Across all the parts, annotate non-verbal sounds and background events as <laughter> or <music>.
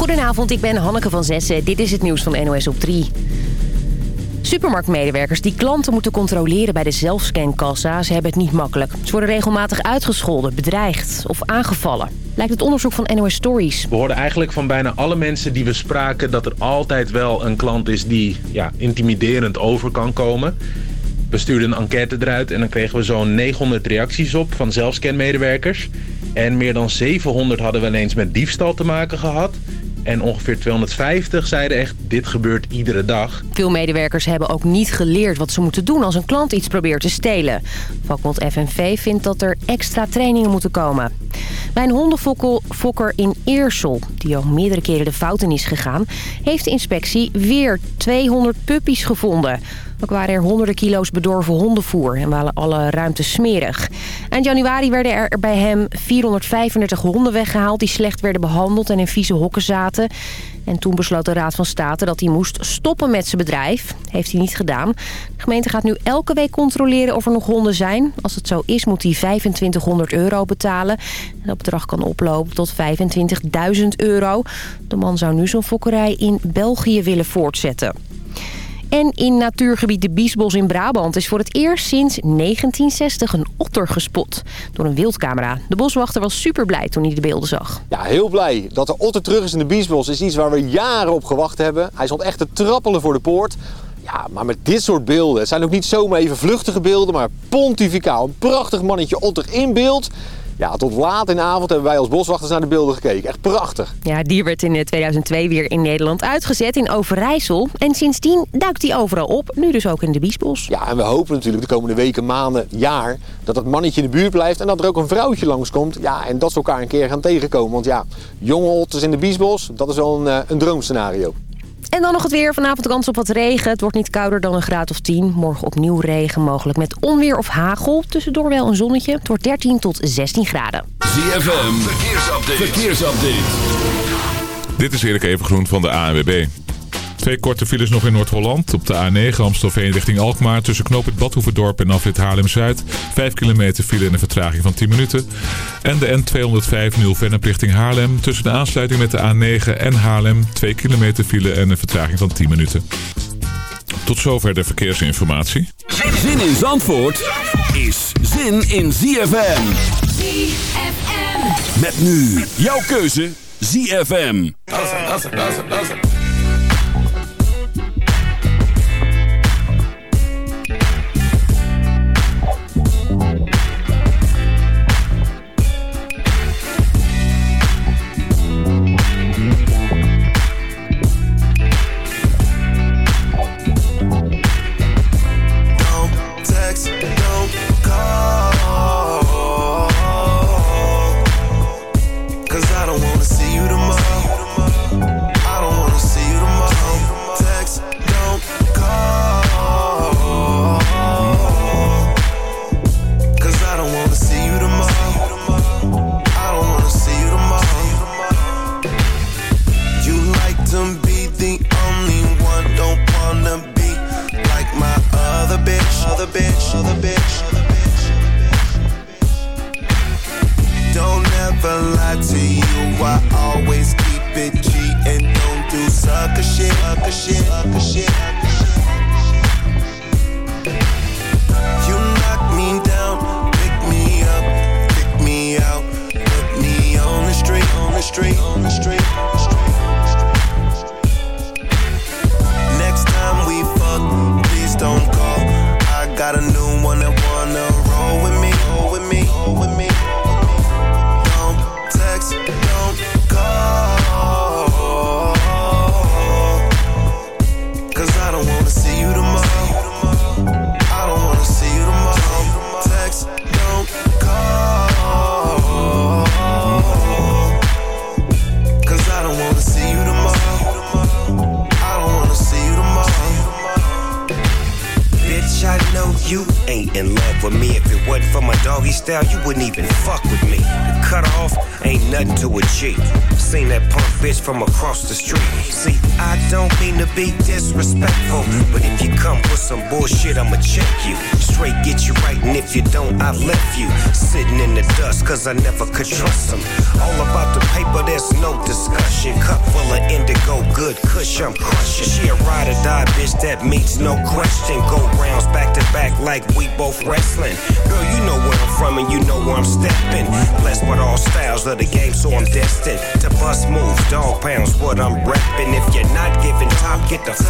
Goedenavond, ik ben Hanneke van Zessen. Dit is het nieuws van NOS op 3. Supermarktmedewerkers die klanten moeten controleren bij de zelfscankassa... ze hebben het niet makkelijk. Ze worden regelmatig uitgescholden, bedreigd of aangevallen. Lijkt het onderzoek van NOS Stories. We hoorden eigenlijk van bijna alle mensen die we spraken... dat er altijd wel een klant is die ja, intimiderend over kan komen. We stuurden een enquête eruit en dan kregen we zo'n 900 reacties op van zelfscanmedewerkers. En meer dan 700 hadden we ineens met diefstal te maken gehad. En ongeveer 250 zeiden echt, dit gebeurt iedere dag. Veel medewerkers hebben ook niet geleerd wat ze moeten doen als een klant iets probeert te stelen. Vakbond FNV vindt dat er extra trainingen moeten komen. Bij een hondenfokker in Eersel, die al meerdere keren de fouten is gegaan... heeft de inspectie weer 200 puppies gevonden. Ook waren er honderden kilo's bedorven hondenvoer en waren alle ruimtes smerig. Eind januari werden er bij hem 435 honden weggehaald... die slecht werden behandeld en in vieze hokken zaten. En toen besloot de Raad van State dat hij moest stoppen met zijn bedrijf. Heeft hij niet gedaan. De gemeente gaat nu elke week controleren of er nog honden zijn. Als het zo is moet hij 2500 euro betalen. En dat bedrag kan oplopen tot 25.000 euro. De man zou nu zijn fokkerij in België willen voortzetten. En in natuurgebied de Biesbos in Brabant is voor het eerst sinds 1960 een otter gespot door een wildcamera. De boswachter was super blij toen hij de beelden zag. Ja, heel blij. Dat de otter terug is in de Biesbos is iets waar we jaren op gewacht hebben. Hij stond echt te trappelen voor de poort. Ja, maar met dit soort beelden, het zijn ook niet zomaar even vluchtige beelden, maar pontificaal. Een prachtig mannetje otter in beeld. Ja, tot laat in de avond hebben wij als boswachters naar de beelden gekeken. Echt prachtig. Ja, die werd in 2002 weer in Nederland uitgezet in Overijssel. En sindsdien duikt die overal op, nu dus ook in de Biesbos. Ja, en we hopen natuurlijk de komende weken, maanden, jaar... dat dat mannetje in de buurt blijft en dat er ook een vrouwtje langskomt. Ja, en dat ze elkaar een keer gaan tegenkomen. Want ja, jonge otters in de Biesbos, dat is wel een, eh, een droomscenario. En dan nog het weer. Vanavond kans op wat regen. Het wordt niet kouder dan een graad of 10. Morgen opnieuw regen, mogelijk met onweer of hagel. Tussendoor wel een zonnetje. Het wordt 13 tot 16 graden. ZFM, verkeersupdate. verkeersupdate. Dit is Erik Evengroen van de ANWB. Twee korte files nog in Noord-Holland. Op de A9 Amstelveen richting Alkmaar tussen knoop het Badhoevedorp en afrit Haarlem-Zuid. 5 kilometer file en een vertraging van 10 minuten. En de N205 Nieuw-Vennep richting Haarlem. Tussen de aansluiting met de A9 en Haarlem. 2 kilometer file en een vertraging van 10 minuten. Tot zover de verkeersinformatie. Zin in Zandvoort is zin in ZFM. ZFM. Met nu jouw keuze ZFM. Don't I always keep it G and don't do sucker shit, sucker shit. I never could trust them. All about the paper, there's no discussion. Cup full of indigo, good cush, I'm crushing. She a ride or die bitch, that meets no question. Go rounds back to back like we both wrestling. Girl, you know where I'm from and you know where I'm stepping. Blessed with all styles of the game, so I'm destined to bust moves, dog pounds, what I'm repping. If you're not giving top, get the fuck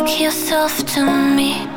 Talk yourself to me.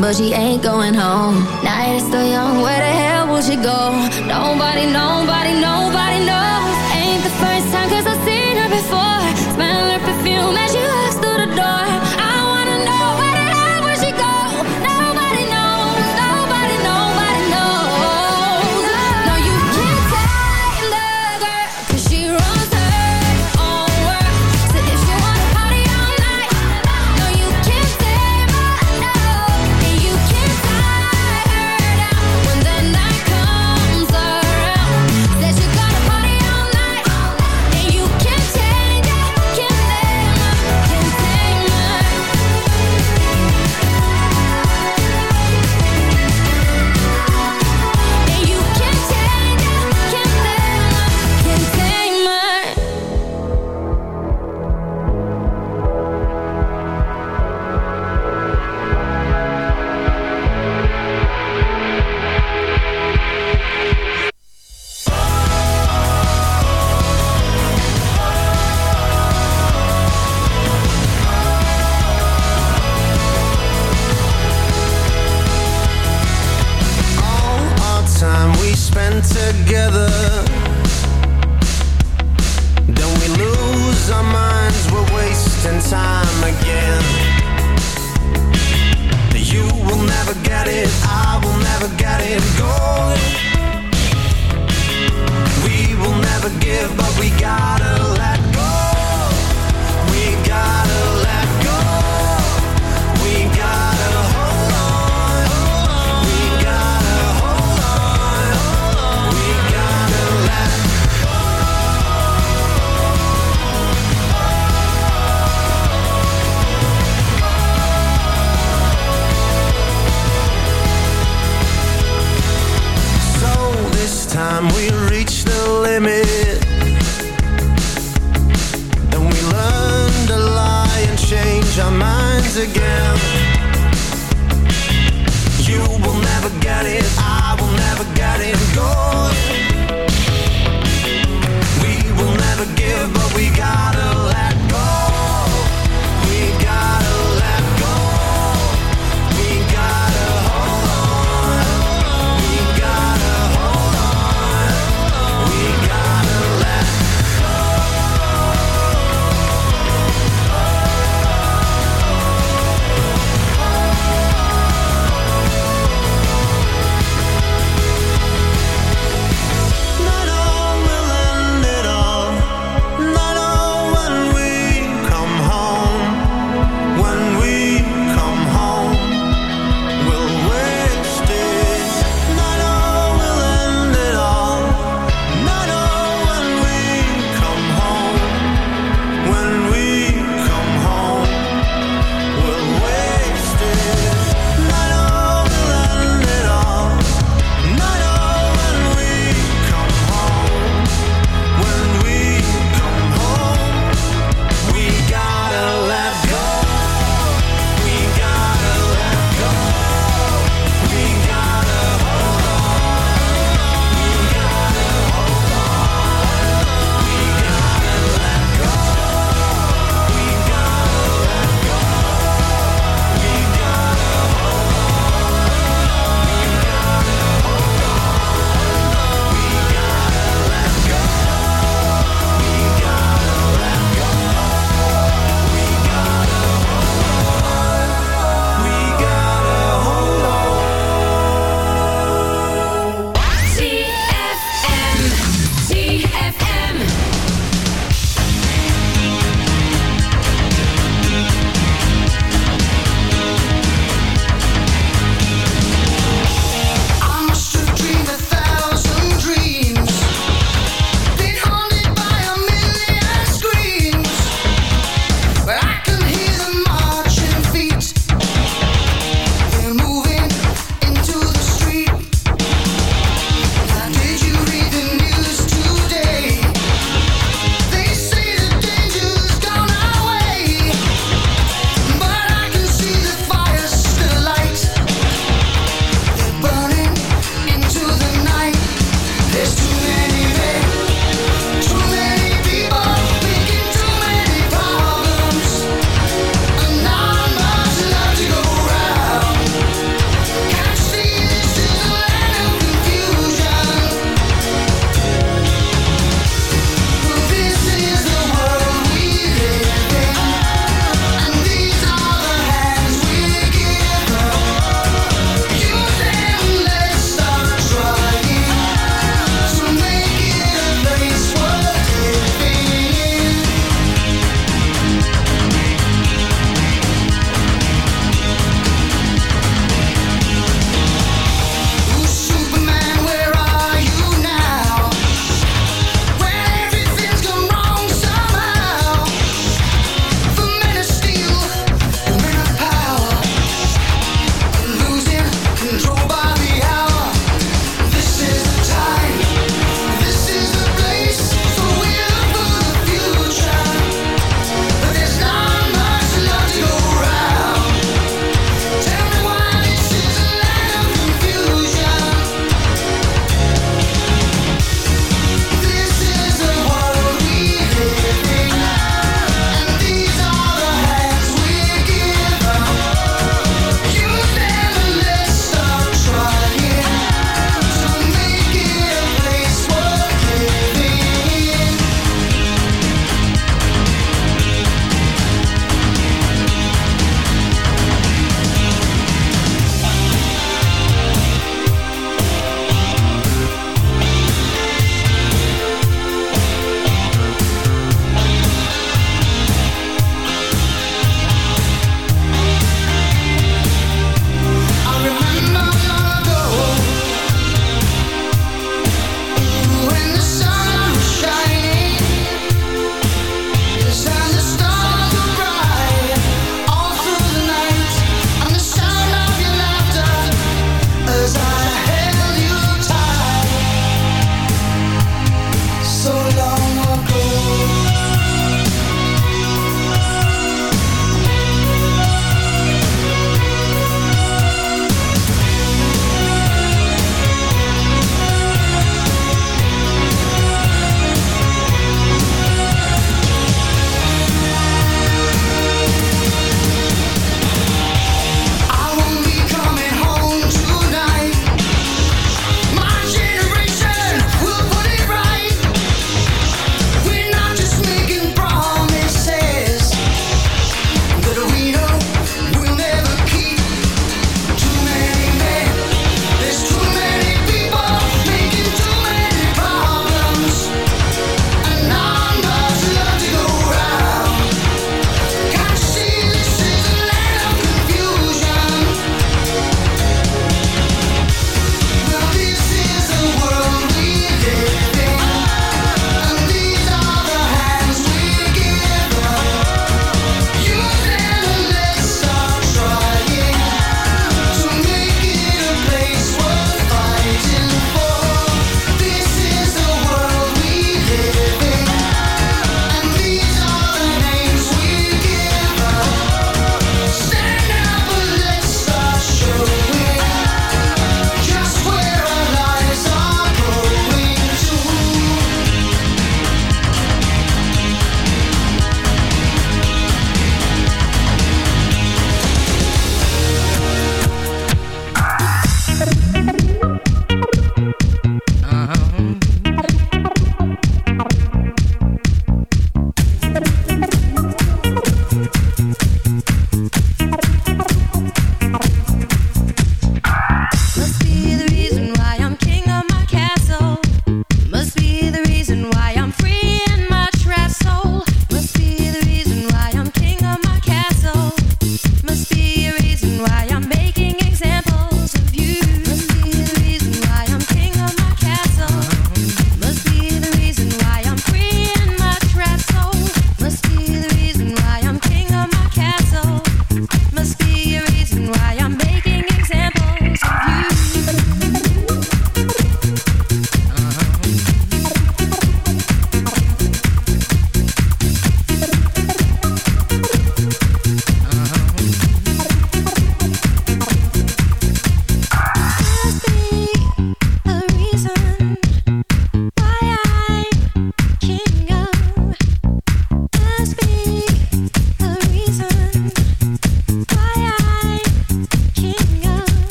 But she ain't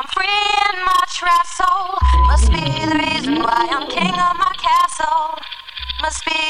I'm free in my trapped soul. Must be the reason why I'm king of my castle. Must be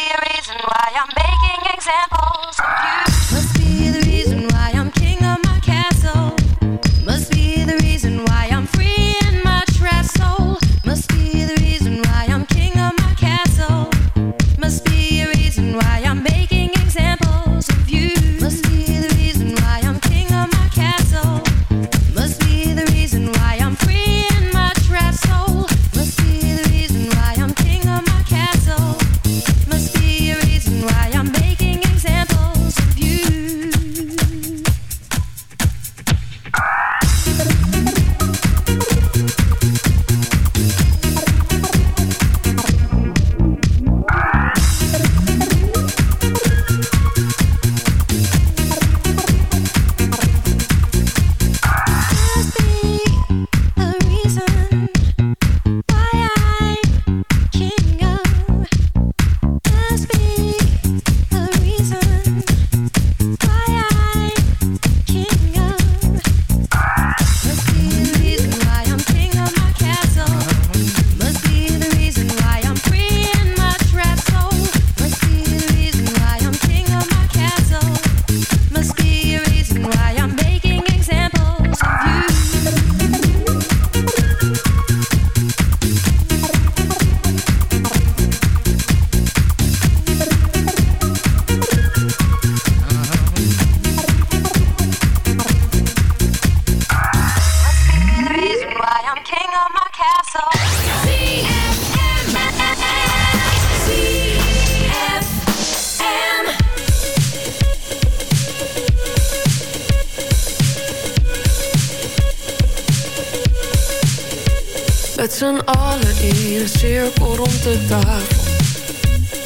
z'n allen in een cirkel rond de tafel.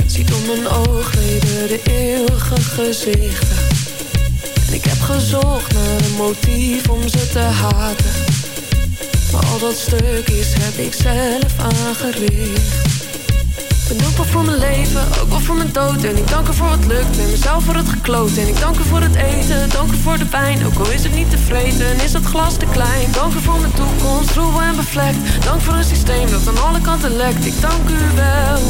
Ziet om mijn oogleden de eeuwige gezichten. En ik heb gezocht naar een motief om ze te haten. Maar al dat stuk is heb ik zelf aangericht. Ben dankbaar voor mijn leven, ook wel voor mijn dood. En ik dank er voor wat lukt en mezelf voor het gekloot. En ik dank er voor het eten, dank er voor de pijn. Ook al is het niet tevreden, is het glas te klein. Dank voor mijn toekomst, troebel en bevlekt. Dank voor een systeem dat aan alle kanten lekt. Ik dank u wel,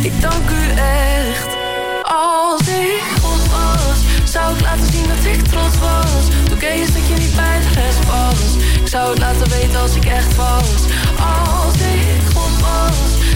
ik dank u echt. Als ik God was, zou ik laten zien dat ik trots was. Toen kees dat je niet bij de rest was. Ik zou het laten weten als ik echt was. Als ik God was,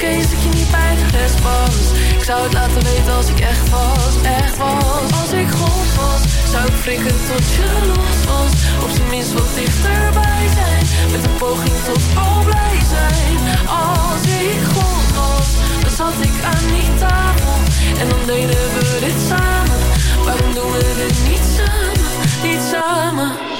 Toen kees dat je niet bij de rest was. Ik zou het laten weten als ik echt was, echt was. Als ik God was, zou ik frikken tot je los was. Op zijn minst wat dichterbij zijn. Met een poging tot al blij zijn. Als ik God was, dan zat ik aan die tafel. En dan deden we dit samen. Waarom doen we dit niet samen, niet samen?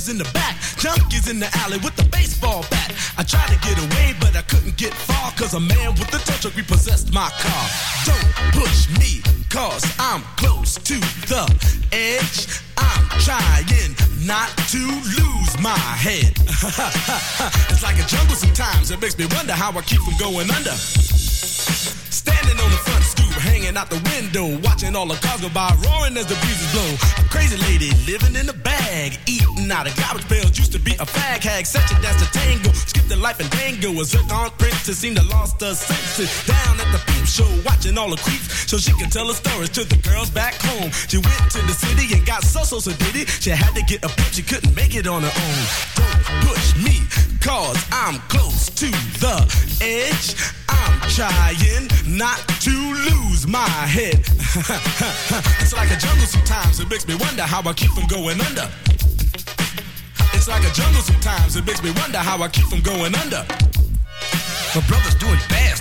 roaches in the back, junkies in the alley with the baseball bat. I tried to get away, but I couldn't get far, cause a man with a tow truck repossessed my car. Don't push me, cause I'm close to the edge. I'm trying not to lose my head. <laughs> it's like a jungle sometimes. It makes me wonder how I keep from going under. Standing on the front stoop, hanging out the window, watching all the cars go by, roaring as the breezes blow. A crazy lady living in a bag, eating out of garbage pails. Used to be a fag hag, such a dance to tango. Skipped the life and dango. A zircon princess seemed to lost her senses. Down at the peep show, watching all the creeps, so she could tell her stories to the girls back home. She went to the city and got so so so did it. She had to get a pimp, she couldn't make it on her own. Don't push me, cause I'm close to the edge. I'm trying not to lose my head. <laughs> it's like a jungle sometimes, it makes me wonder how I keep from going under. It's like a jungle sometimes, it makes me wonder how I keep from going under. My brother's doing fast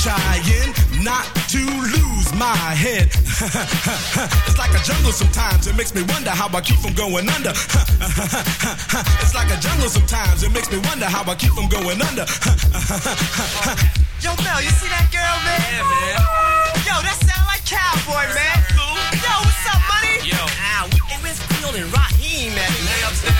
I'm trying not to lose my head. <laughs> it's like a jungle sometimes. It makes me wonder how I keep from going under. <laughs> it's like a jungle sometimes. It makes me wonder how I keep from going under. <laughs> Yo, Mel, you see that girl, man? Yeah, man. Yo, that sound like cowboy, man. Yo, what's up, money? Yo. Ah, we, hey, where's Field and Raheem at, man? Lay upstairs